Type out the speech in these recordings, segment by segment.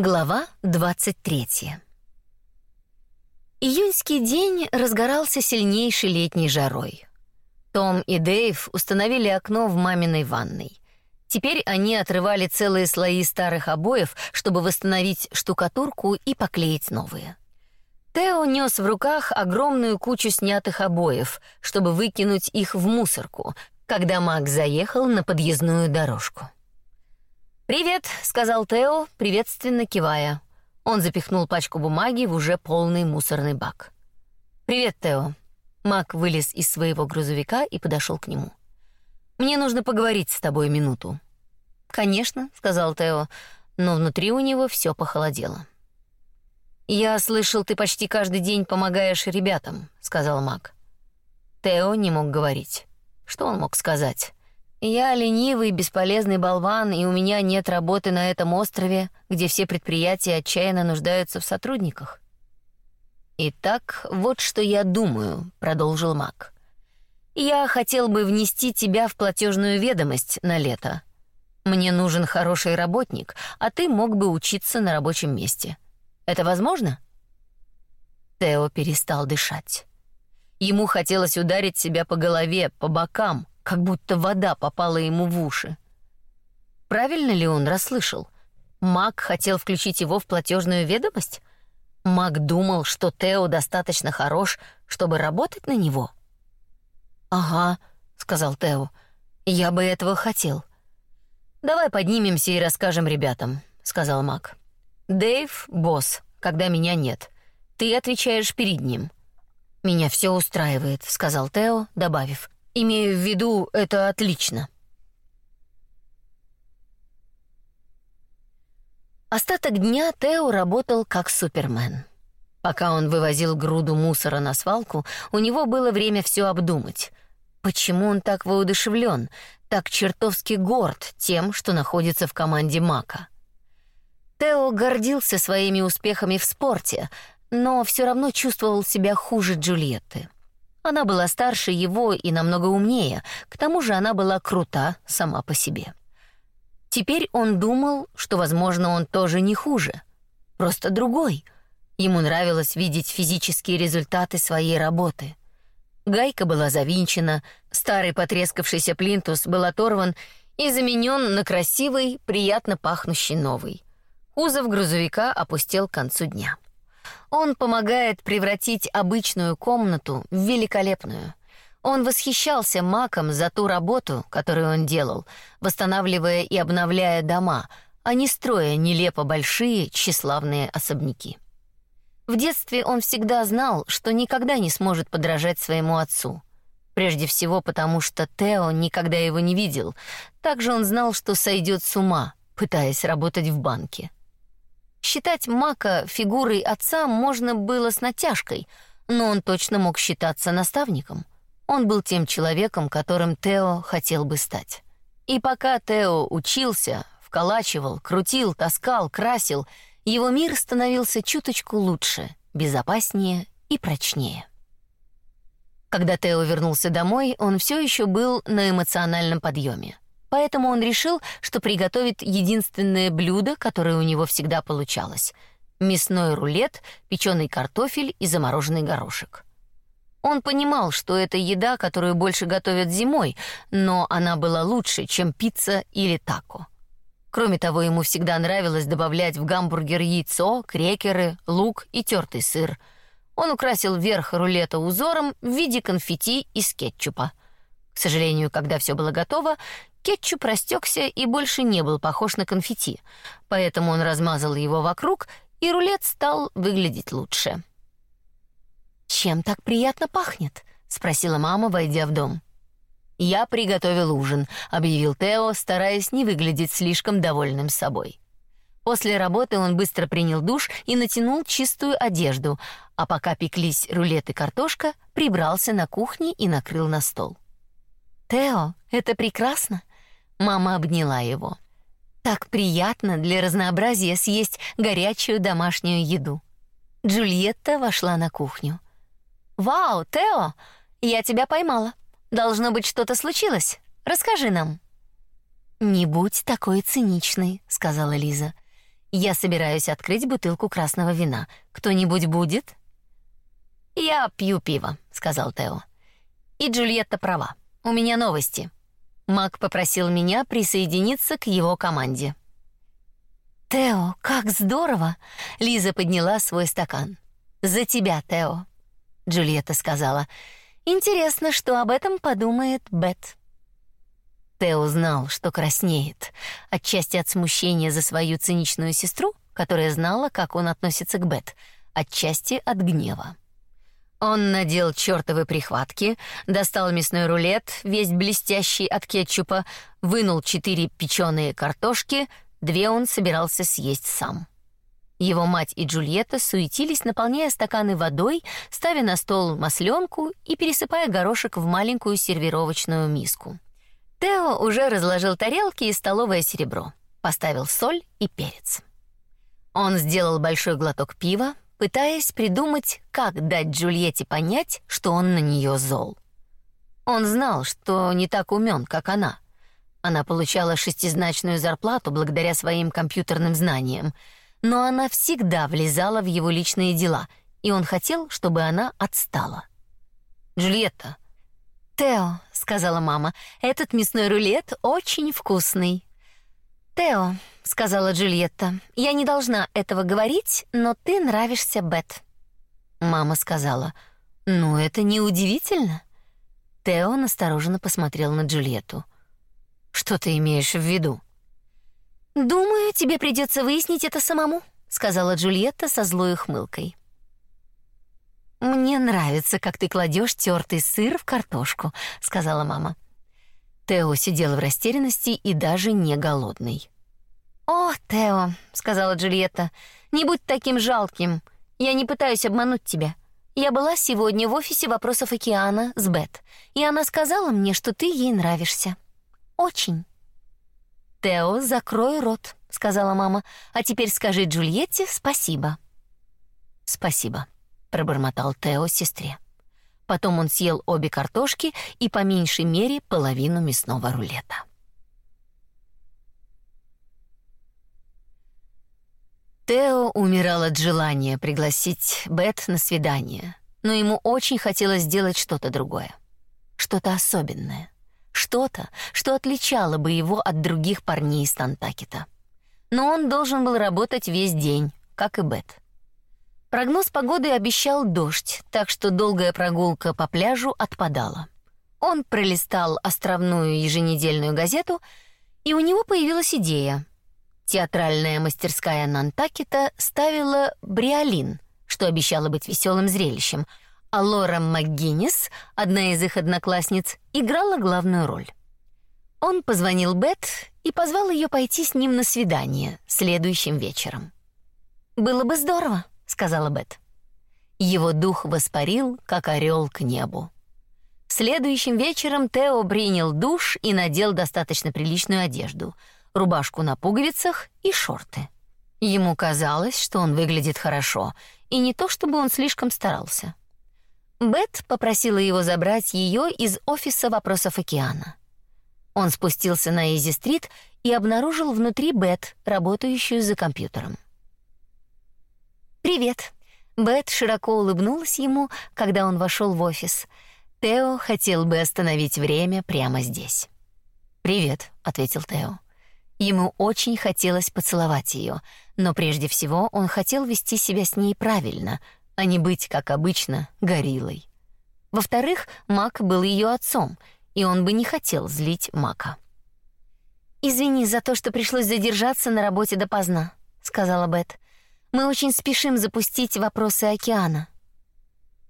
Глава 23. Июньский день разгорался сильнейшей летней жарой. Том и Дэйв установили окно в маминой ванной. Теперь они отрывали целые слои старых обоев, чтобы восстановить штукатурку и поклеить новые. Тео нес в руках огромную кучу снятых обоев, чтобы выкинуть их в мусорку, когда Мак заехал на подъездную дорожку. «Привет», — сказал Тео, приветственно кивая. Он запихнул пачку бумаги в уже полный мусорный бак. «Привет, Тео». Мак вылез из своего грузовика и подошел к нему. «Мне нужно поговорить с тобой минуту». «Конечно», — сказал Тео, но внутри у него все похолодело. «Я слышал, ты почти каждый день помогаешь ребятам», — сказал Мак. Тео не мог говорить. Что он мог сказать? Я ленивый, бесполезный болван, и у меня нет работы на этом острове, где все предприятия отчаянно нуждаются в сотрудниках. Итак, вот что я думаю, продолжил Мак. Я хотел бы внести тебя в платежную ведомость на лето. Мне нужен хороший работник, а ты мог бы учиться на рабочем месте. Это возможно? Тео перестал дышать. Ему хотелось ударить себя по голове, по бокам, как будто вода попала ему в уши. Правильно ли он расслышал? Мак хотел включить его в платежную ведомость? Мак думал, что Тео достаточно хорош, чтобы работать на него. Ага, сказал Тео. Я бы этого хотел. Давай поднимемся и расскажем ребятам, сказал Мак. Дэйв босс, когда меня нет. Ты отвечаешь перед ним. Меня все устраивает, сказал Тео, добавив: Имею в виду, это отлично. Остаток дня Тео работал как супермен. Пока он вывозил груду мусора на свалку, у него было время все обдумать. Почему он так воодушевлен, так чертовски горд тем, что находится в команде Мака? Тео гордился своими успехами в спорте, но все равно чувствовал себя хуже Джульетты. Она была старше его и намного умнее, к тому же она была крута сама по себе. Теперь он думал, что, возможно, он тоже не хуже, просто другой. Ему нравилось видеть физические результаты своей работы. Гайка была завинчена, старый потрескавшийся плинтус был оторван и заменен на красивый, приятно пахнущий новый. Кузов грузовика опустел к концу дня. Он помогает превратить обычную комнату в великолепную. Он восхищался Маком за ту работу, которую он делал, восстанавливая и обновляя дома, а не строя нелепо большие тщеславные особняки. В детстве он всегда знал, что никогда не сможет подражать своему отцу. Прежде всего потому, что Тео никогда его не видел. Также он знал, что сойдет с ума, пытаясь работать в банке. Считать Мака фигурой отца можно было с натяжкой, но он точно мог считаться наставником. Он был тем человеком, которым Тео хотел бы стать. И пока Тео учился, вколачивал, крутил, таскал, красил, его мир становился чуточку лучше, безопаснее и прочнее. Когда Тео вернулся домой, он все еще был на эмоциональном подъеме. Поэтому он решил, что приготовит единственное блюдо, которое у него всегда получалось: мясной рулет, печеный картофель и замороженный горошек. Он понимал, что это еда, которую больше готовят зимой, но она была лучше, чем пицца или тако. Кроме того, ему всегда нравилось добавлять в гамбургер яйцо, крекеры, лук и тертый сыр. Он украсил верх рулета узором в виде конфетти из кетчупа. К сожалению, когда все было готово, Кетчуп растекся и больше не был похож на конфетти, поэтому он размазал его вокруг, и рулет стал выглядеть лучше. «Чем так приятно пахнет?» — спросила мама, войдя в дом. «Я приготовил ужин», — объявил Тео, стараясь не выглядеть слишком довольным собой. После работы он быстро принял душ и натянул чистую одежду, а пока пеклись рулет и картошка, прибрался на кухне и накрыл на стол. «Тео, это прекрасно!» Мама обняла его. Так приятно для разнообразия съесть горячую домашнюю еду. Джульетта вошла на кухню. «Вау, Тео, я тебя поймала. Должно быть, что-то случилось. Расскажи нам». «Не будь такой циничной», — сказала Лиза. Я собираюсь открыть бутылку красного вина. Кто-нибудь будет? Я пью пиво, сказал Тео. И Джульетта права. У меня новости. Мак попросил меня присоединиться к его команде. Тео, как здорово! Лиза подняла свой стакан. За тебя, Тео. Джульетта сказала: Интересно, что об этом подумает Бет. Тео знал, что краснеет, отчасти от смущения за свою циничную сестру, которая знала, как он относится к Бет, отчасти от гнева. Он надел чёртовы прихватки, достал мясной рулет, весь блестящий от кетчупа, вынул четыре печеные картошки, две он собирался съесть сам. Его мать и Джульетта суетились, наполняя стаканы водой, ставя на стол масленку и пересыпая горошек в маленькую сервировочную миску. Тео уже разложил тарелки и столовое серебро, поставил соль и перец. Он сделал большой глоток пива, пытаясь придумать, как дать Джульетте понять, что он на нее зол. Он знал, что не так умен, как она. Она получала шестизначную зарплату благодаря своим компьютерным знаниям, но она всегда влезала в его личные дела, и он хотел, чтобы она отстала. Джульетта, Тео, сказала мама. Этот мясной рулет очень вкусный. Тео, сказала Джульетта. Я не должна этого говорить, но ты нравишься Бет. Мама сказала: "Ну, это не удивительно". Тео настороженно посмотрел на Джульетту. Что ты имеешь в виду? Думаю, тебе придется выяснить это самому, сказала Джульетта со злой ухмылкой. Мне нравится, как ты кладешь тертый сыр в картошку, сказала мама. Тео сидел в растерянности и даже не голодный. О, Тео, сказала Джульетта, не будь таким жалким. Я не пытаюсь обмануть тебя. Я была сегодня в офисе вопросов океана с Бет, и она сказала мне, что ты ей нравишься. Очень. Тео, закрой рот, сказала мама. А теперь скажи Джульетте спасибо. Спасибо пробормотал Тео сестре. Потом он съел обе картошки и по меньшей мере половину мясного рулета. Тео умирал от желания пригласить Бет на свидание, но ему очень хотелось сделать что-то другое, что-то особенное, что-то, что отличало бы его от других парней из Тантакета. Но он должен был работать весь день, как и Бет. Прогноз погоды обещал дождь, так что долгая прогулка по пляжу отпадала. Он пролистал островную еженедельную газету, и у него появилась идея. Театральная мастерская Нантакета ставила бриолин, что обещало быть веселым зрелищем, а Лора МакГиннис, одна из их одноклассниц, играла главную роль. Он позвонил Бет и позвал ее пойти с ним на свидание следующим вечером. Было бы здорово, сказала Бет. Его дух воспарил, как орел к небу. Следующим вечером Тео принял душ и надел достаточно приличную одежду: рубашку на пуговицах и шорты. Ему казалось, что он выглядит хорошо, и не то чтобы он слишком старался. Бет попросила его забрать ее из офиса вопросов океана. Он спустился на Изи-стрит и обнаружил внутри Бет, работающую за компьютером. «Привет». Бет широко улыбнулась ему, когда он вошел в офис. Тео хотел бы остановить время прямо здесь. «Привет», — ответил Тео. Ему очень хотелось поцеловать ее, но прежде всего он хотел вести себя с ней правильно, а не быть, как обычно, гориллой. Во-вторых, Мак был ее отцом, и он бы не хотел злить Мака. «Извини за то, что пришлось задержаться на работе допоздна», — сказала Бет. Мы очень спешим запустить вопросы океана.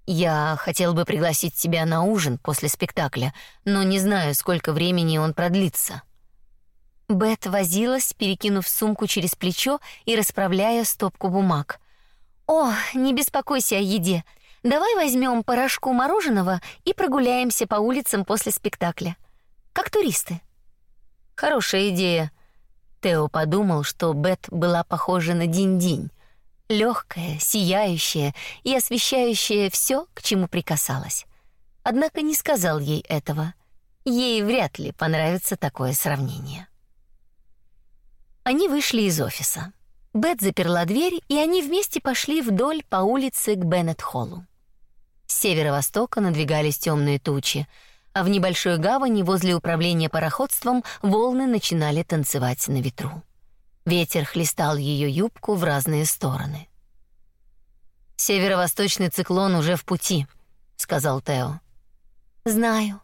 Я хотел бы пригласить тебя на ужин после спектакля, но не знаю, сколько времени он продлится. Бет возилась, перекинув сумку через плечо и расправляя стопку бумаг. О, не беспокойся о еде. Давай возьмем порошку мороженого и прогуляемся по улицам после спектакля. Как туристы. Хорошая идея. Тео подумал, что Бет была похожа на Динь-Динь, легкая, сияющая и освещающая все, к чему прикасалась. Однако не сказал ей этого. Ей вряд ли понравится такое сравнение. Они вышли из офиса. Бет заперла дверь, и они вместе пошли вдоль по улице к Беннет-холлу. С северо-востока надвигались темные тучи, а в небольшой гавани возле управления пароходством волны начинали танцевать на ветру. Ветер хлестал ее юбку в разные стороны. Северо-восточный циклон уже в пути, сказал Тео. Знаю.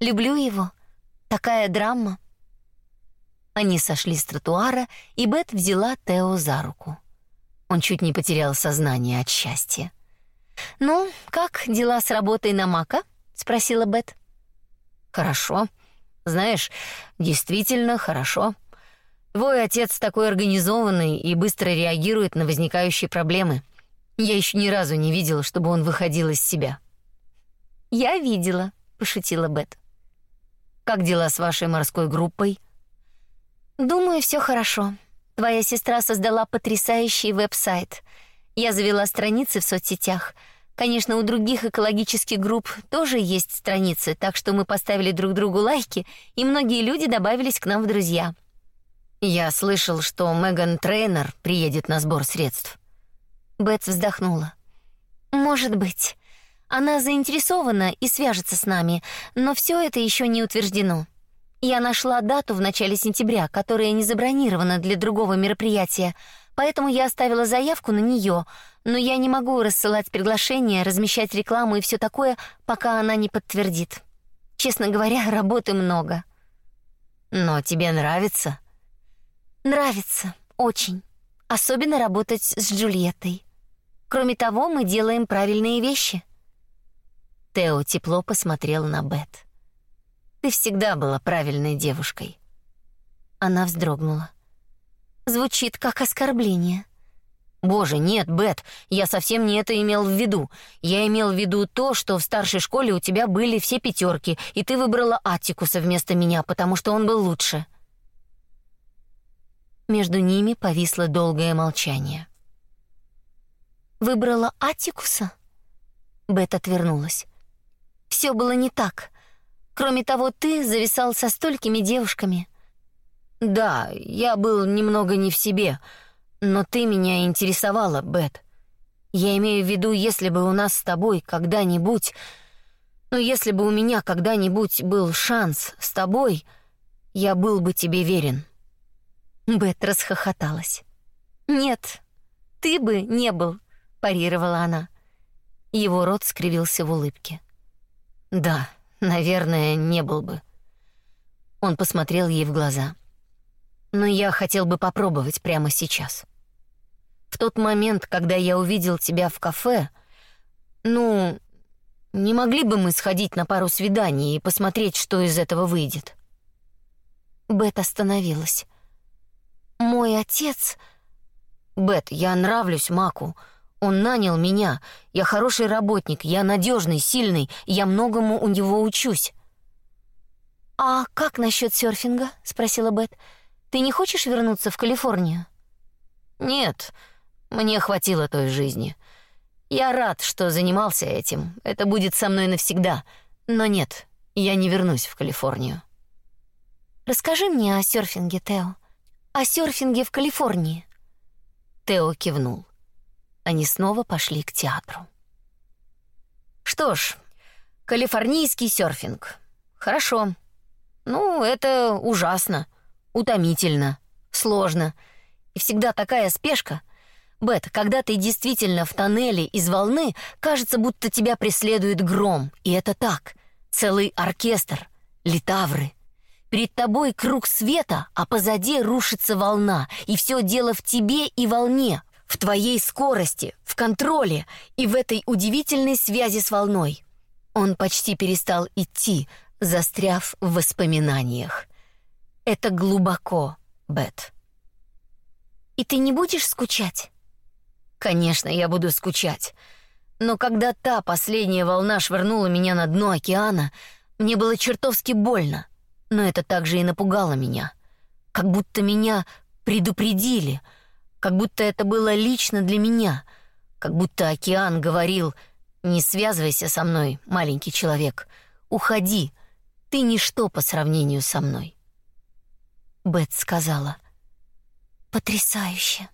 Люблю его. Такая драма. Они сошли с тротуара, и Бет взяла Тео за руку. Он чуть не потерял сознание от счастья. «Ну, как дела с работой на Мака?» — спросила Бет. «Хорошо. Знаешь, действительно хорошо. Твой отец такой организованный и быстро реагирует на возникающие проблемы. Я еще ни разу не видела, чтобы он выходил из себя». «Я видела», — пошутила Бет. «Как дела с вашей морской группой?» «Думаю, все хорошо. Твоя сестра создала потрясающий веб-сайт. Я завела страницы в соцсетях. Конечно, у других экологических групп тоже есть страницы, так что мы поставили друг другу лайки, и многие люди добавились к нам в друзья. Я слышал, что Меган Трейнер приедет на сбор средств. Бетс вздохнула. Может быть. Она заинтересована и свяжется с нами, но все это еще не утверждено. Я нашла дату в начале сентября, которая не забронирована для другого мероприятия, поэтому я оставила заявку на нее, но я не могу рассылать приглашения, размещать рекламу и все такое, пока она не подтвердит. Честно говоря, работы много. Но тебе нравится? Нравится, очень. Особенно работать с Джульеттой. Кроме того, мы делаем правильные вещи. Тео тепло посмотрел на Бет. Ты всегда была правильной девушкой. Она вздрогнула. Звучит как оскорбление. Боже, нет, Бет, я совсем не это имел в виду. Я имел в виду то, что в старшей школе у тебя были все пятерки, и ты выбрала Аттикуса вместо меня, потому что он был лучше. Между ними повисло долгое молчание. Выбрала Аттикуса? Бет отвернулась. Все было не так. Кроме того, ты зависал со столькими девушками. Да, я был немного не в себе, но ты меня интересовала, Бет. Я имею в виду, если бы у нас с тобой когда-нибудь, ну если бы у меня когда-нибудь был шанс с тобой, я был бы тебе верен. Бет расхохоталась. Нет, ты бы не был, парировала она. Его рот скривился в улыбке. Да, Наверное, не был бы. Он посмотрел ей в глаза. Но я хотел бы попробовать прямо сейчас. В тот момент, когда я увидел тебя в кафе, ну, не могли бы мы сходить на пару свиданий и посмотреть, что из этого выйдет? Бет остановилась. Мой отец... Бет, я нравлюсь Маку. Он нанял меня. Я хороший работник, я надежный, сильный, я многому у него учусь. А как насчет серфинга? спросила Бет. Ты не хочешь вернуться в Калифорнию? Нет, мне хватило той жизни. Я рад, что занимался этим. Это будет со мной навсегда. Но нет, я не вернусь в Калифорнию. Расскажи мне о серфинге, Тео. О серфинге в Калифорнии. Тео кивнул. Они снова пошли к театру. Что ж, калифорнийский серфинг. Хорошо. Ну, это ужасно, утомительно, сложно. И всегда такая спешка. Бет, когда ты действительно в тоннеле из волны, кажется, будто тебя преследует гром, и это так. Целый оркестр, литавры. Перед тобой круг света, а позади рушится волна, и все дело в тебе и волне, в твоей скорости, в контроле и в этой удивительной связи с волной. Он почти перестал идти, застряв в воспоминаниях. Это глубоко, Бет. И ты не будешь скучать? Конечно, я буду скучать. Но когда та последняя волна швырнула меня на дно океана, мне было чертовски больно. Но это также и напугало меня. Как будто меня предупредили — как будто это было лично для меня, как будто океан говорил: "Не связывайся со мной, маленький человек. Уходи. Ты ничто по сравнению со мной". Бет сказала: "Потрясающе".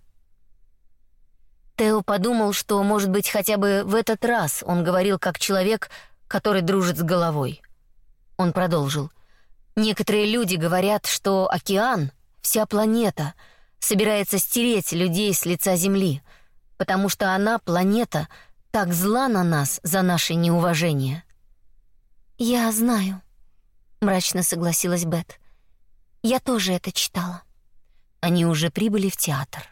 Тео подумал, что, может быть, хотя бы в этот раз он говорил как человек, который дружит с головой. Он продолжил. «Некоторые люди говорят, что океан, вся планета, собирается стереть людей с лица Земли, потому что она, планета, так зла на нас за наше неуважение». «Я знаю», — мрачно согласилась Бет. «Я тоже это читала». Они уже прибыли в театр.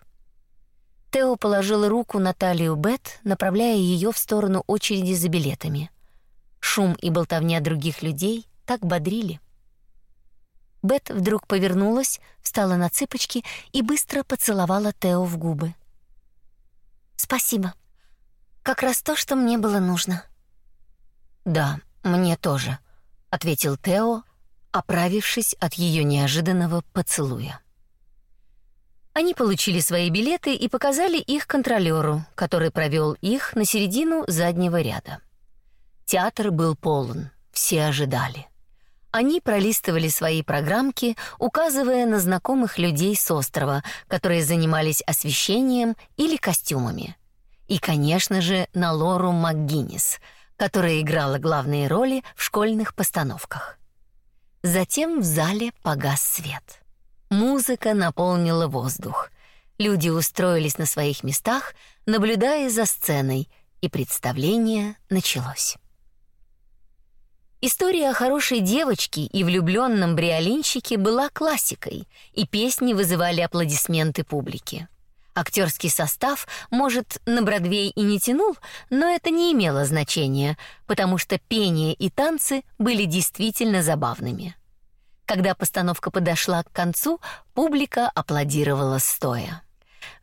Тео положил руку на талию Бет, направляя ее в сторону очереди за билетами. Шум и болтовня других людей так бодрили. Бет вдруг повернулась, встала на цыпочки и быстро поцеловала Тео в губы. «Спасибо. Как раз то, что мне было нужно». «Да, мне тоже», — ответил Тео, оправившись от ее неожиданного поцелуя. Они получили свои билеты и показали их контролёру, который провёл их на середину заднего ряда. Театр был полон, все ожидали. Они пролистывали свои программки, указывая на знакомых людей с острова, которые занимались освещением или костюмами. И, конечно же, на Лору МакГиннис, которая играла главные роли в школьных постановках. Затем в зале погас свет. Музыка наполнила воздух. Люди устроились на своих местах, наблюдая за сценой, и представление началось. История о хорошей девочке и влюбленном бриолинщике была классикой, и песни вызывали аплодисменты публики. Актерский состав, может, на Бродвей и не тянул, но это не имело значения, потому что пение и танцы были действительно забавными. Когда постановка подошла к концу, публика аплодировала стоя.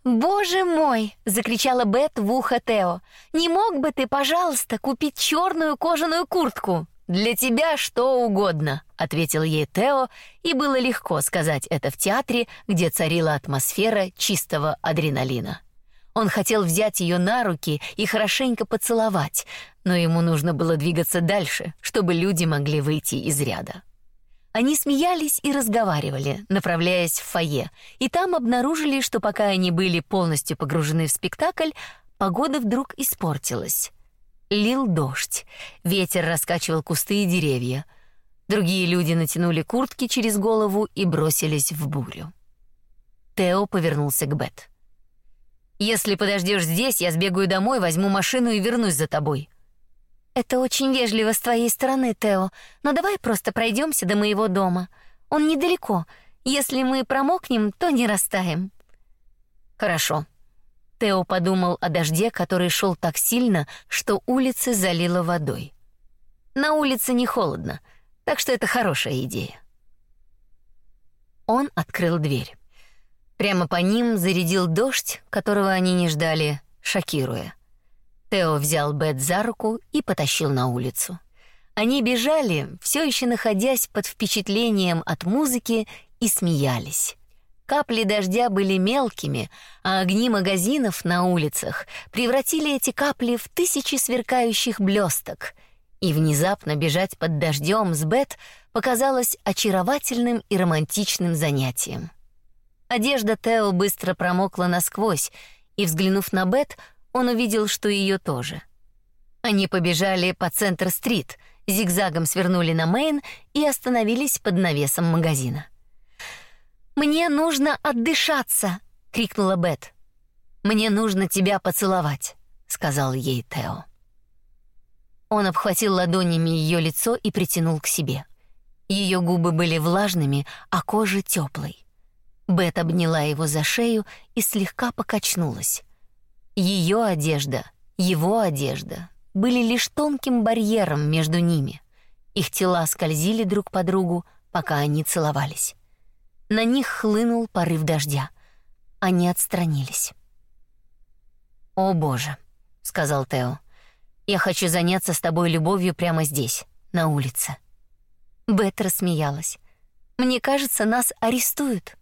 «Боже мой!» — закричала Бет в ухо Тео. «Не мог бы ты, пожалуйста, купить черную кожаную куртку?» «Для тебя что угодно», — ответил ей Тео, и было легко сказать это в театре, где царила атмосфера чистого адреналина. Он хотел взять ее на руки и хорошенько поцеловать, но ему нужно было двигаться дальше, чтобы люди могли выйти из ряда. Они смеялись и разговаривали, направляясь в фойе, и там обнаружили, что пока они были полностью погружены в спектакль, погода вдруг испортилась. Лил дождь, ветер раскачивал кусты и деревья. Другие люди натянули куртки через голову и бросились в бурю. Тео повернулся к Бет. «Если подождешь здесь, я сбегаю домой, возьму машину и вернусь за тобой. Это очень вежливо с твоей стороны, Тео, но давай просто пройдемся до моего дома. Он недалеко. Если мы промокнем, то не растаем. Хорошо. Тео подумал о дожде, который шел так сильно, что улицы залило водой. На улице не холодно, так что это хорошая идея. Он открыл дверь. Прямо по ним зарядил дождь, которого они не ждали, шокируя. Тео взял Бет за руку и потащил на улицу. Они бежали, все еще находясь под впечатлением от музыки, и смеялись. Капли дождя были мелкими, а огни магазинов на улицах превратили эти капли в тысячи сверкающих блесток. И внезапно бежать под дождем с Бет показалось очаровательным и романтичным занятием. Одежда Тео быстро промокла насквозь, и, взглянув на Бет, он увидел, что ее тоже. Они побежали по Центр-стрит, зигзагом свернули на Мейн и остановились под навесом магазина. «Мне нужно отдышаться!» — крикнула Бет. «Мне нужно тебя поцеловать», — сказал ей Тео. Он обхватил ладонями ее лицо и притянул к себе. Ее губы были влажными, а кожа теплой. Бет обняла его за шею и слегка покачнулась. Ее одежда, его одежда были лишь тонким барьером между ними. Их тела скользили друг по другу, пока они целовались. На них хлынул порыв дождя. Они отстранились. «О, Боже», — сказал Тео, — «я хочу заняться с тобой любовью прямо здесь, на улице». Бет рассмеялась. «Мне кажется, нас арестуют».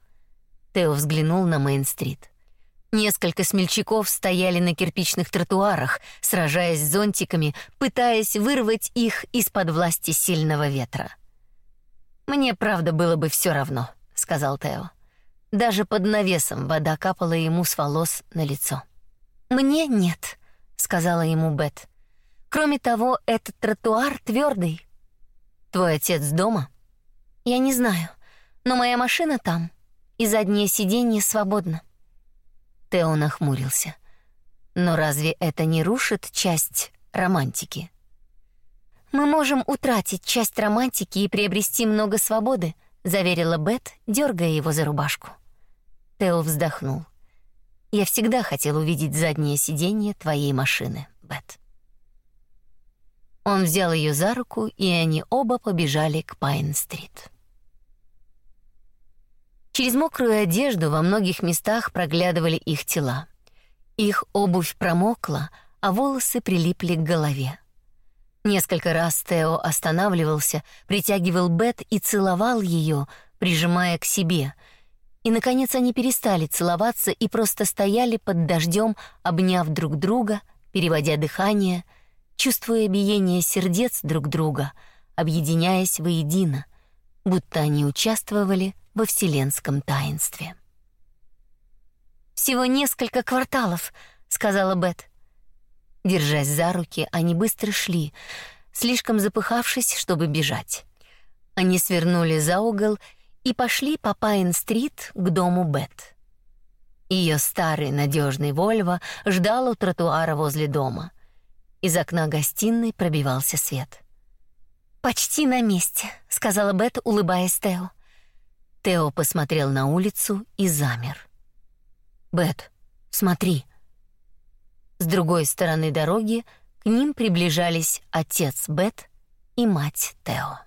Тео взглянул на Мейн-стрит. Несколько смельчаков стояли на кирпичных тротуарах, сражаясь с зонтиками, пытаясь вырвать их из-под власти сильного ветра. «Мне, правда, было бы все равно», — сказал Тео. Даже под навесом вода капала ему с волос на лицо. Мне нет, сказала ему Бет. Кроме того, этот тротуар твердый. Твой отец дома? Я не знаю, но моя машина там, и заднее сиденье свободно. Тео нахмурился. Но разве это не рушит часть романтики? Мы можем утратить часть романтики и приобрести много свободы, заверила Бет, дергая его за рубашку. Тео вздохнул. Я всегда хотел увидеть заднее сиденье твоей машины, Бет. Он взял ее за руку, и они оба побежали к Пайн-стрит. Через мокрую одежду во многих местах проглядывали их тела. Их обувь промокла, а волосы прилипли к голове. Несколько раз Тео останавливался, притягивал Бет и целовал ее, прижимая к себе — и, наконец, они перестали целоваться и просто стояли под дождем, обняв друг друга, переводя дыхание, чувствуя биение сердец друг друга, объединяясь воедино, будто они участвовали во вселенском таинстве. «Всего несколько кварталов», — сказала Бет. Держась за руки, они быстро шли, слишком запыхавшись, чтобы бежать. Они свернули за угол и пошли по Пайн-стрит к дому Бет. Ее старый надежный Вольво ждал у тротуара возле дома. Из окна гостиной пробивался свет. «Почти на месте», — сказала Бет, улыбаясь Тео. Тео посмотрел на улицу и замер. «Бет, смотри». С другой стороны дороги к ним приближались отец Бет и мать Тео.